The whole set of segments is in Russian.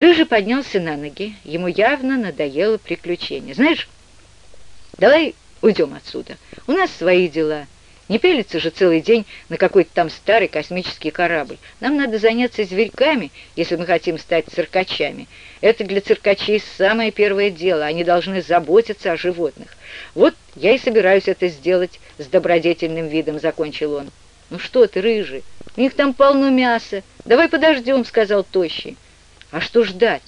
Рыжий поднялся на ноги, ему явно надоело приключение. «Знаешь, давай уйдем отсюда, у нас свои дела. Не пелится же целый день на какой-то там старый космический корабль. Нам надо заняться зверьками, если мы хотим стать циркачами. Это для циркачей самое первое дело, они должны заботиться о животных. Вот я и собираюсь это сделать с добродетельным видом», — закончил он. «Ну что ты, рыжий, у них там полно мяса. Давай подождем», — сказал Тощий. А что ждать?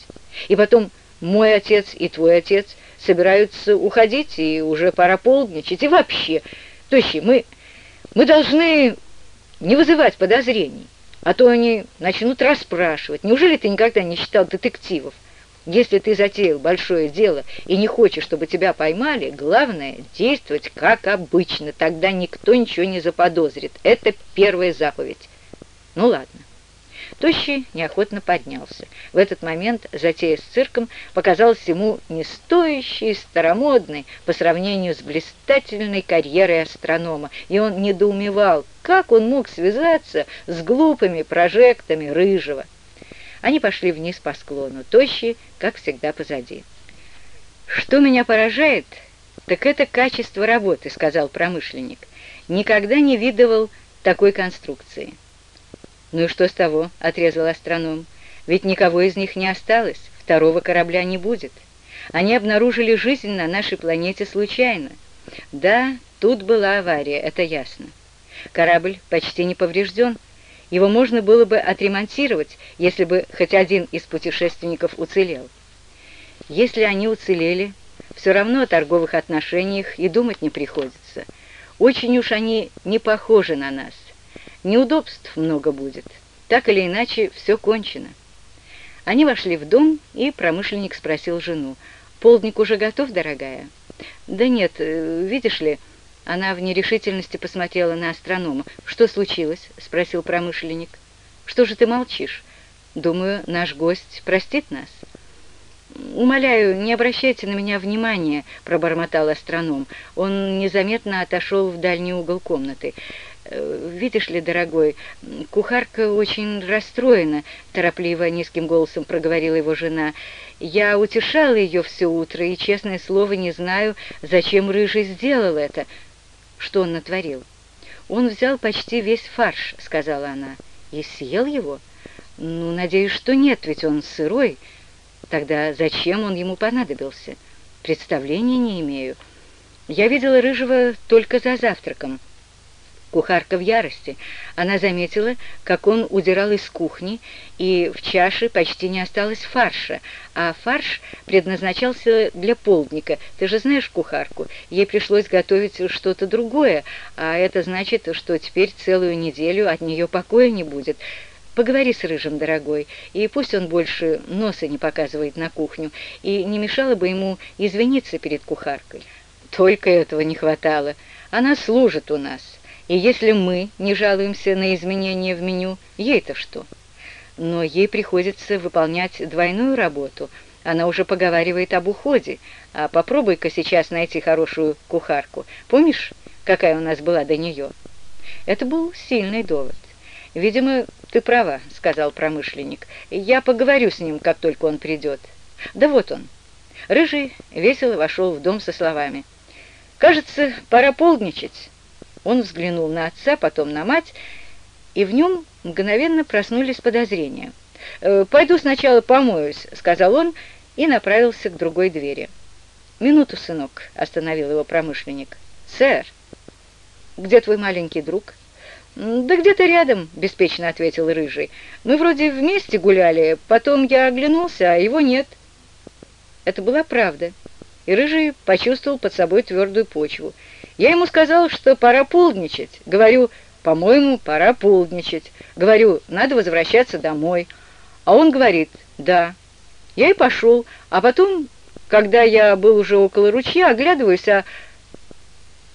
И потом мой отец и твой отец собираются уходить, и уже пора полдничать. И вообще, Тощи, мы, мы должны не вызывать подозрений, а то они начнут расспрашивать. Неужели ты никогда не читал детективов? Если ты затеял большое дело и не хочешь, чтобы тебя поймали, главное — действовать как обычно, тогда никто ничего не заподозрит. Это первая заповедь. Ну ладно. Тощий неохотно поднялся. В этот момент затея с цирком показалась ему не стоящей, старомодной по сравнению с блистательной карьерой астронома, и он недоумевал, как он мог связаться с глупыми прожектами Рыжего. Они пошли вниз по склону, Тощий, как всегда, позади. «Что меня поражает, так это качество работы», — сказал промышленник. «Никогда не видывал такой конструкции». «Ну и что с того?» — отрезал астроном. «Ведь никого из них не осталось, второго корабля не будет. Они обнаружили жизнь на нашей планете случайно. Да, тут была авария, это ясно. Корабль почти не поврежден. Его можно было бы отремонтировать, если бы хоть один из путешественников уцелел. Если они уцелели, все равно о торговых отношениях и думать не приходится. Очень уж они не похожи на нас». Неудобств много будет. Так или иначе, все кончено. Они вошли в дом, и промышленник спросил жену. «Полдник уже готов, дорогая?» «Да нет, э, видишь ли...» Она в нерешительности посмотрела на астронома. «Что случилось?» — спросил промышленник. «Что же ты молчишь? Думаю, наш гость простит нас». «Умоляю, не обращайте на меня внимания», — пробормотал астроном. Он незаметно отошел в дальний угол комнаты. Э, «Видишь ли, дорогой, кухарка очень расстроена», — торопливо низким голосом проговорила его жена. «Я утешала ее все утро, и, честное слово, не знаю, зачем Рыжий сделал это». «Что он натворил?» «Он взял почти весь фарш», — сказала она. «И съел его?» «Ну, надеюсь, что нет, ведь он сырой». «Тогда зачем он ему понадобился?» «Представления не имею. Я видела Рыжего только за завтраком». Кухарка в ярости. Она заметила, как он удирал из кухни, и в чаше почти не осталось фарша, а фарш предназначался для полдника. Ты же знаешь кухарку, ей пришлось готовить что-то другое, а это значит, что теперь целую неделю от нее покоя не будет. Поговори с Рыжим, дорогой, и пусть он больше носа не показывает на кухню, и не мешало бы ему извиниться перед кухаркой. Только этого не хватало. Она служит у нас». И если мы не жалуемся на изменения в меню, ей-то что? Но ей приходится выполнять двойную работу. Она уже поговаривает об уходе. А попробуй-ка сейчас найти хорошую кухарку. Помнишь, какая у нас была до нее? Это был сильный довод. «Видимо, ты права», — сказал промышленник. «Я поговорю с ним, как только он придет». «Да вот он». Рыжий весело вошел в дом со словами. «Кажется, пора полдничать». Он взглянул на отца, потом на мать, и в нем мгновенно проснулись подозрения. «Э, «Пойду сначала помоюсь», — сказал он и направился к другой двери. «Минуту, сынок», — остановил его промышленник. «Сэр, где твой маленький друг?» «Да где-то рядом», — беспечно ответил Рыжий. «Мы вроде вместе гуляли, потом я оглянулся, а его нет». Это была правда, и Рыжий почувствовал под собой твердую почву — я ему сказал, что пора полдничать. Говорю, по-моему, пора полдничать. Говорю, надо возвращаться домой. А он говорит, да. Я и пошел. А потом, когда я был уже около ручья, оглядываюсь, а...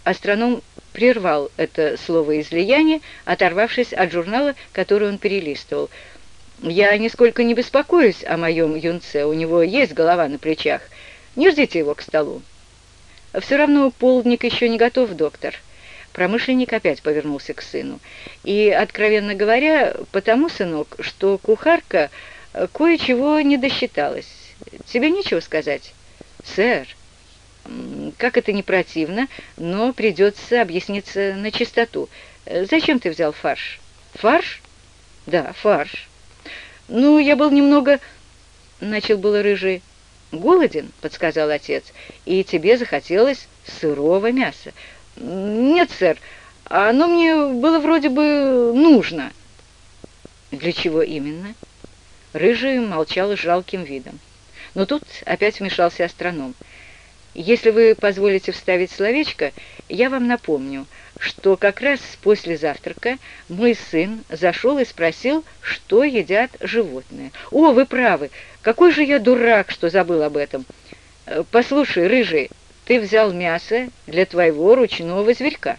Астроном прервал это слово излияние, оторвавшись от журнала, который он перелистывал. «Я нисколько не беспокоюсь о моем юнце, у него есть голова на плечах. Не ждите его к столу». «Все равно полдник еще не готов, доктор». Промышленник опять повернулся к сыну. «И, откровенно говоря, потому, сынок, что кухарка кое-чего не досчиталась. Тебе нечего сказать?» «Сэр, как это не противно, но придется объясниться на чистоту. Зачем ты взял фарш?» «Фарш?» «Да, фарш». «Ну, я был немного...» — начал было рыжий. «Голоден», — подсказал отец, — «и тебе захотелось сырого мяса». «Нет, сэр, оно мне было вроде бы нужно». «Для чего именно?» Рыжий молчал с жалким видом. Но тут опять вмешался астроном. «Если вы позволите вставить словечко, я вам напомню, что как раз после завтрака мой сын зашел и спросил, что едят животные. О, вы правы! Какой же я дурак, что забыл об этом! Послушай, Рыжий, ты взял мясо для твоего ручного зверька».